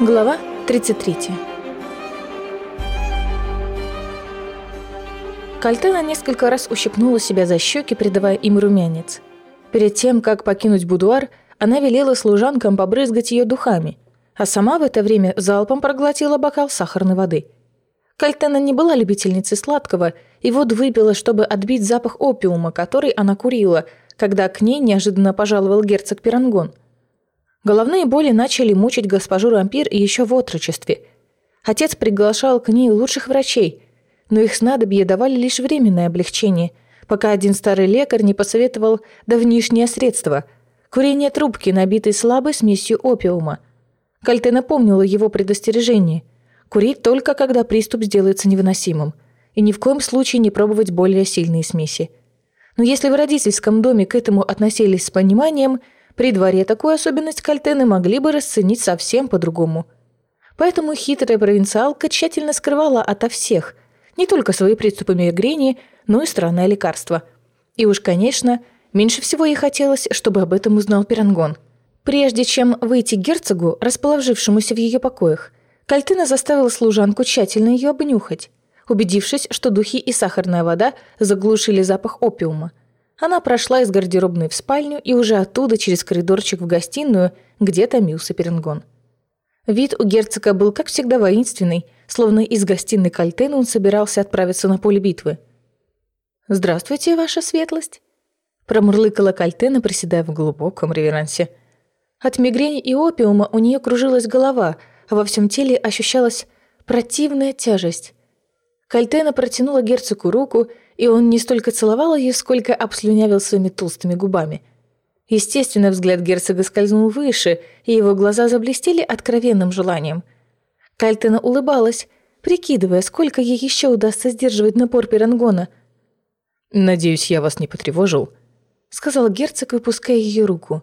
Глава 33 Кальтена несколько раз ущипнула себя за щеки, придавая им румянец. Перед тем, как покинуть будуар, она велела служанкам побрызгать ее духами, а сама в это время залпом проглотила бокал сахарной воды. Кальтена не была любительницей сладкого, и воду выпила, чтобы отбить запах опиума, который она курила, когда к ней неожиданно пожаловал герцог Пирангон – Головные боли начали мучить госпожу Рампир еще в отрочестве. Отец приглашал к ней лучших врачей, но их снадобья давали лишь временное облегчение, пока один старый лекарь не посоветовал давнишнее средство – курение трубки, набитой слабой смесью опиума. Кальте напомнила его предостережение – курить только когда приступ сделается невыносимым, и ни в коем случае не пробовать более сильные смеси. Но если в родительском доме к этому относились с пониманием – при дворе такую особенность Кальтены могли бы расценить совсем по-другому. Поэтому хитрая провинциалка тщательно скрывала ото всех не только свои приступы мигрени, но и странное лекарство. И уж, конечно, меньше всего ей хотелось, чтобы об этом узнал Пирангон. Прежде чем выйти к герцогу, расположившемуся в ее покоях, Кальтена заставила служанку тщательно ее обнюхать, убедившись, что духи и сахарная вода заглушили запах опиума – она прошла из гардеробной в спальню и уже оттуда через коридорчик в гостиную, где томился Перенгон. Вид у герцога был, как всегда, воинственный, словно из гостиной Кальтена он собирался отправиться на поле битвы. «Здравствуйте, ваша светлость!» Промурлыкала Кальтена, приседая в глубоком реверансе. От мигрени и опиума у нее кружилась голова, а во всем теле ощущалась противная тяжесть. Кальтена протянула герцогу руку и он не столько целовал ее, сколько обслюнявил своими толстыми губами. Естественно, взгляд герцога скользнул выше, и его глаза заблестели откровенным желанием. Кальтена улыбалась, прикидывая, сколько ей еще удастся сдерживать напор Пирангона. «Надеюсь, я вас не потревожил», — сказал герцог, выпуская ее руку.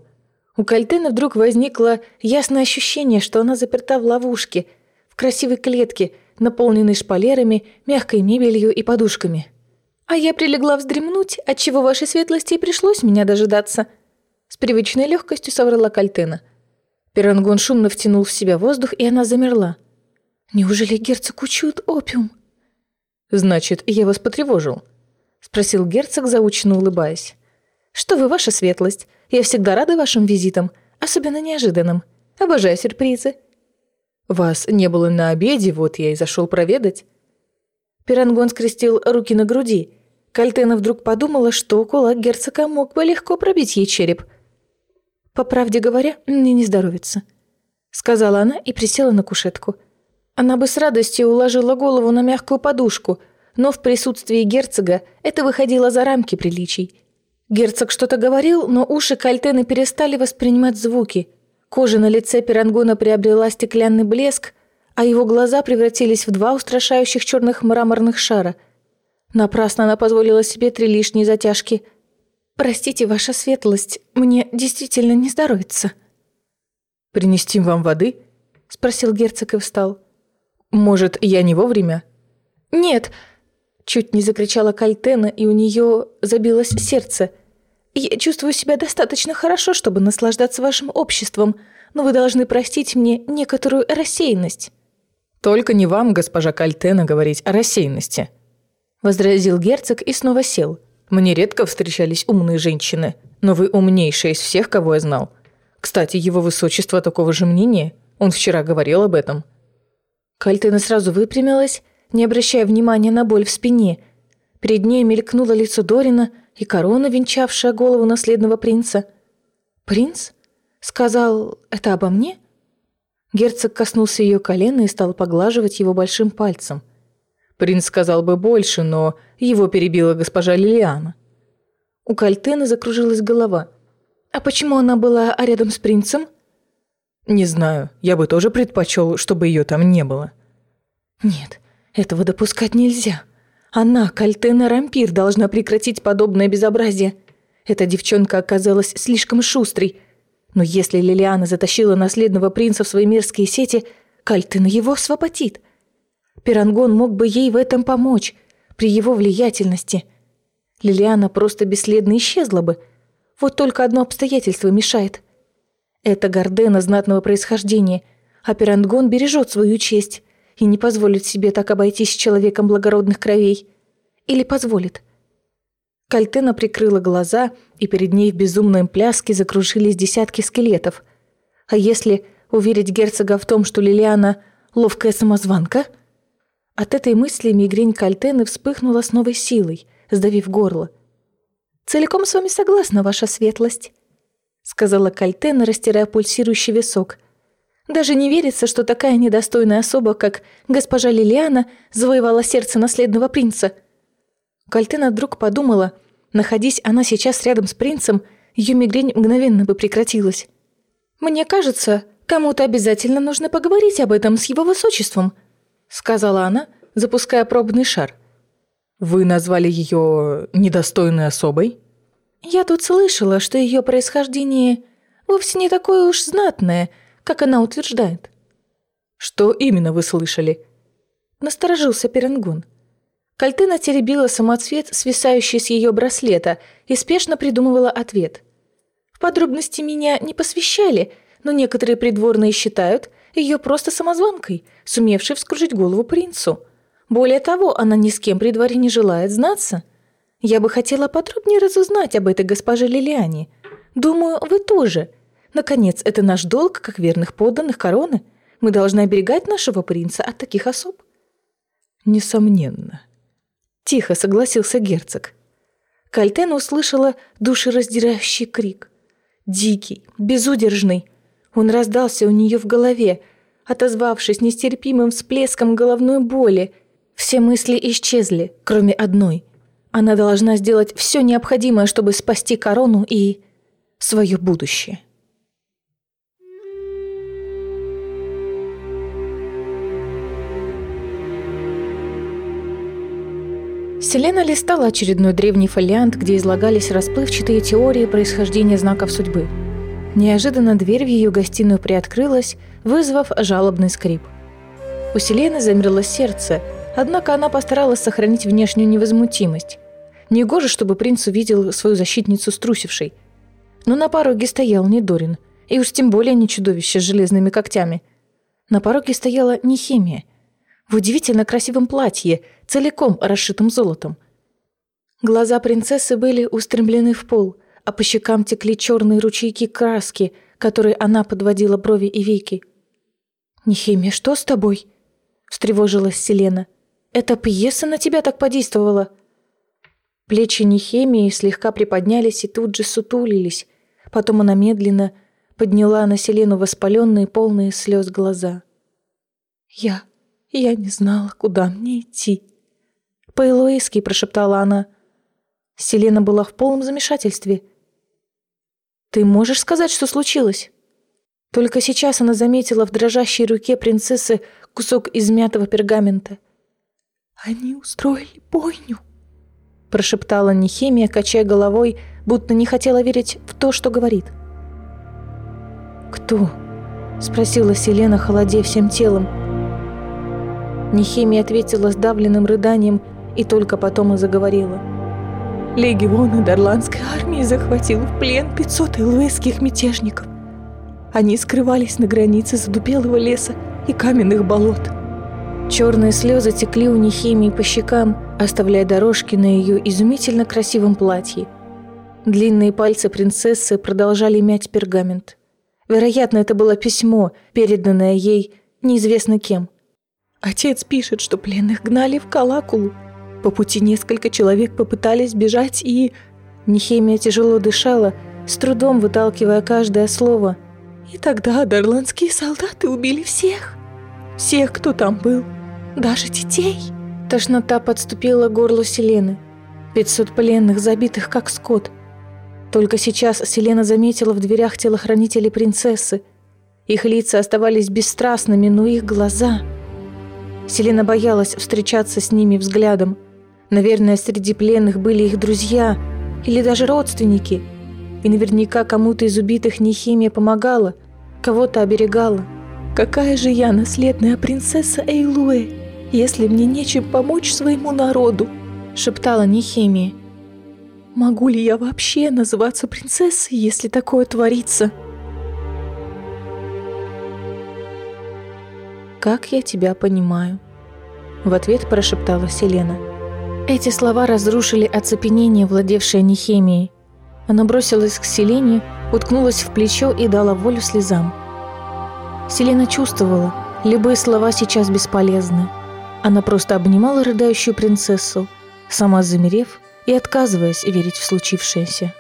У Кальтены вдруг возникло ясное ощущение, что она заперта в ловушке, в красивой клетке, наполненной шпалерами, мягкой мебелью и подушками. А я прилегла вздремнуть, отчего вашей светлости и пришлось меня дожидаться. С привычной легкостью соврала Кальтена. Пирангон шумно втянул в себя воздух, и она замерла. Неужели герцог учует опиум? Значит, я вас потревожил? Спросил герцог, заученно улыбаясь. Что вы, ваша светлость? Я всегда рада вашим визитам, особенно неожиданным. Обожаю сюрпризы. Вас не было на обеде, вот я и зашел проведать. Пирангон скрестил руки на груди. Кальтена вдруг подумала, что кулак герцога мог бы легко пробить ей череп. «По правде говоря, мне не здоровится», — сказала она и присела на кушетку. Она бы с радостью уложила голову на мягкую подушку, но в присутствии герцога это выходило за рамки приличий. Герцог что-то говорил, но уши Кальтены перестали воспринимать звуки. Кожа на лице Пирангона приобрела стеклянный блеск, а его глаза превратились в два устрашающих черных мраморных шара. Напрасно она позволила себе три лишние затяжки. «Простите, ваша светлость, мне действительно не здоровится». «Принести вам воды?» — спросил герцог и встал. «Может, я не вовремя?» «Нет!» — чуть не закричала Кальтена, и у нее забилось сердце. «Я чувствую себя достаточно хорошо, чтобы наслаждаться вашим обществом, но вы должны простить мне некоторую рассеянность». «Только не вам, госпожа Кальтена, говорить о рассеянности», – возразил герцог и снова сел. «Мне редко встречались умные женщины, но вы умнейшая из всех, кого я знал. Кстати, его высочество такого же мнения. Он вчера говорил об этом». Кальтена сразу выпрямилась, не обращая внимания на боль в спине. Перед ней мелькнуло лицо Дорина и корона, венчавшая голову наследного принца. «Принц? Сказал, это обо мне?» Герцог коснулся ее колена и стал поглаживать его большим пальцем. Принц сказал бы больше, но его перебила госпожа Лилиана. У Кальтены закружилась голова. «А почему она была рядом с принцем?» «Не знаю. Я бы тоже предпочел, чтобы ее там не было». «Нет, этого допускать нельзя. Она, Кальтена Рампир, должна прекратить подобное безобразие. Эта девчонка оказалась слишком шустрой, но если Лилиана затащила наследного принца в свои мерзкие сети, Кальтен его освободит. Пирангон мог бы ей в этом помочь, при его влиятельности. Лилиана просто бесследно исчезла бы. Вот только одно обстоятельство мешает. Это Гордена знатного происхождения. А Пирангон бережет свою честь и не позволит себе так обойтись с человеком благородных кровей. Или позволит. Кальтена прикрыла глаза, и перед ней в безумной пляске закружились десятки скелетов. А если уверить герцога в том, что Лилиана — ловкая самозванка? От этой мысли мигрень Кальтены вспыхнула с новой силой, сдавив горло. «Целиком с вами согласна, ваша светлость», — сказала Кальтена, растирая пульсирующий висок. «Даже не верится, что такая недостойная особа, как госпожа Лилиана, завоевала сердце наследного принца». Кальтена вдруг подумала, находясь она сейчас рядом с принцем, ее мигрень мгновенно бы прекратилась. «Мне кажется, кому-то обязательно нужно поговорить об этом с его высочеством», сказала она, запуская пробный шар. «Вы назвали ее недостойной особой?» «Я тут слышала, что ее происхождение вовсе не такое уж знатное, как она утверждает». «Что именно вы слышали?» Насторожился Перенгун. Кальтына теребила самоцвет, свисающий с ее браслета, и спешно придумывала ответ. В подробности меня не посвящали, но некоторые придворные считают ее просто самозванкой, сумевшей вскружить голову принцу. Более того, она ни с кем при дворе не желает знаться. Я бы хотела подробнее разузнать об этой госпоже Лилиане. Думаю, вы тоже. Наконец, это наш долг, как верных подданных короны. Мы должны оберегать нашего принца от таких особ. Несомненно, Тихо согласился герцог. Кальтена услышала душераздирающий крик. Дикий, безудержный. Он раздался у нее в голове, отозвавшись нестерпимым всплеском головной боли. Все мысли исчезли, кроме одной. Она должна сделать все необходимое, чтобы спасти корону и свое будущее. Селена листала очередной древний фолиант, где излагались расплывчатые теории происхождения знаков судьбы. Неожиданно дверь в ее гостиную приоткрылась, вызвав жалобный скрип. У Селены замерло сердце, однако она постаралась сохранить внешнюю невозмутимость. Негоже, чтобы принц увидел свою защитницу струсившей. Но на пороге стоял не Дорин, и уж тем более не чудовище с железными когтями. На пороге стояла не химия – в удивительно красивом платье, целиком расшитым золотом. Глаза принцессы были устремлены в пол, а по щекам текли черные ручейки краски, которые она подводила брови и веки. «Нехимия, что с тобой?» — встревожилась Селена. «Эта пьеса на тебя так подействовала?» Плечи Нехемии слегка приподнялись и тут же сутулились. Потом она медленно подняла на Селену воспаленные, полные слез глаза. «Я я не знала, куда мне идти. «По-элоиски», — прошептала она. Селена была в полном замешательстве. «Ты можешь сказать, что случилось?» Только сейчас она заметила в дрожащей руке принцессы кусок измятого пергамента. «Они устроили бойню», — прошептала Нехемия, качая головой, будто не хотела верить в то, что говорит. «Кто?» — спросила Селена, холодея всем телом. Нехимия ответила сдавленным рыданием и только потом и заговорила. Легион Дарландской армии захватил в плен 500 элвейских мятежников. Они скрывались на границе задубелого леса и каменных болот. Черные слезы текли у Нехимии по щекам, оставляя дорожки на ее изумительно красивом платье. Длинные пальцы принцессы продолжали мять пергамент. Вероятно, это было письмо, переданное ей неизвестно кем. Отец пишет, что пленных гнали в Калакулу. По пути несколько человек попытались бежать и... Нехемия тяжело дышала, с трудом выталкивая каждое слово. И тогда дарландские солдаты убили всех. Всех, кто там был. Даже детей. Тошнота подступила к горлу Селены. Пятьсот пленных, забитых как скот. Только сейчас Селена заметила в дверях телохранителей принцессы. Их лица оставались бесстрастными, но их глаза... Селена боялась встречаться с ними взглядом. Наверное, среди пленных были их друзья или даже родственники. И наверняка кому-то из убитых Нехимия помогала, кого-то оберегала. Какая же я наследная принцесса Эйлуэ, если мне нечем помочь своему народу? шептала Нехимия. Могу ли я вообще называться принцессой, если такое творится? Как я тебя понимаю», — в ответ прошептала Селена. Эти слова разрушили оцепенение, владевшее Нехемией. Она бросилась к Селене, уткнулась в плечо и дала волю слезам. Селена чувствовала, любые слова сейчас бесполезны. Она просто обнимала рыдающую принцессу, сама замерев и отказываясь верить в случившееся.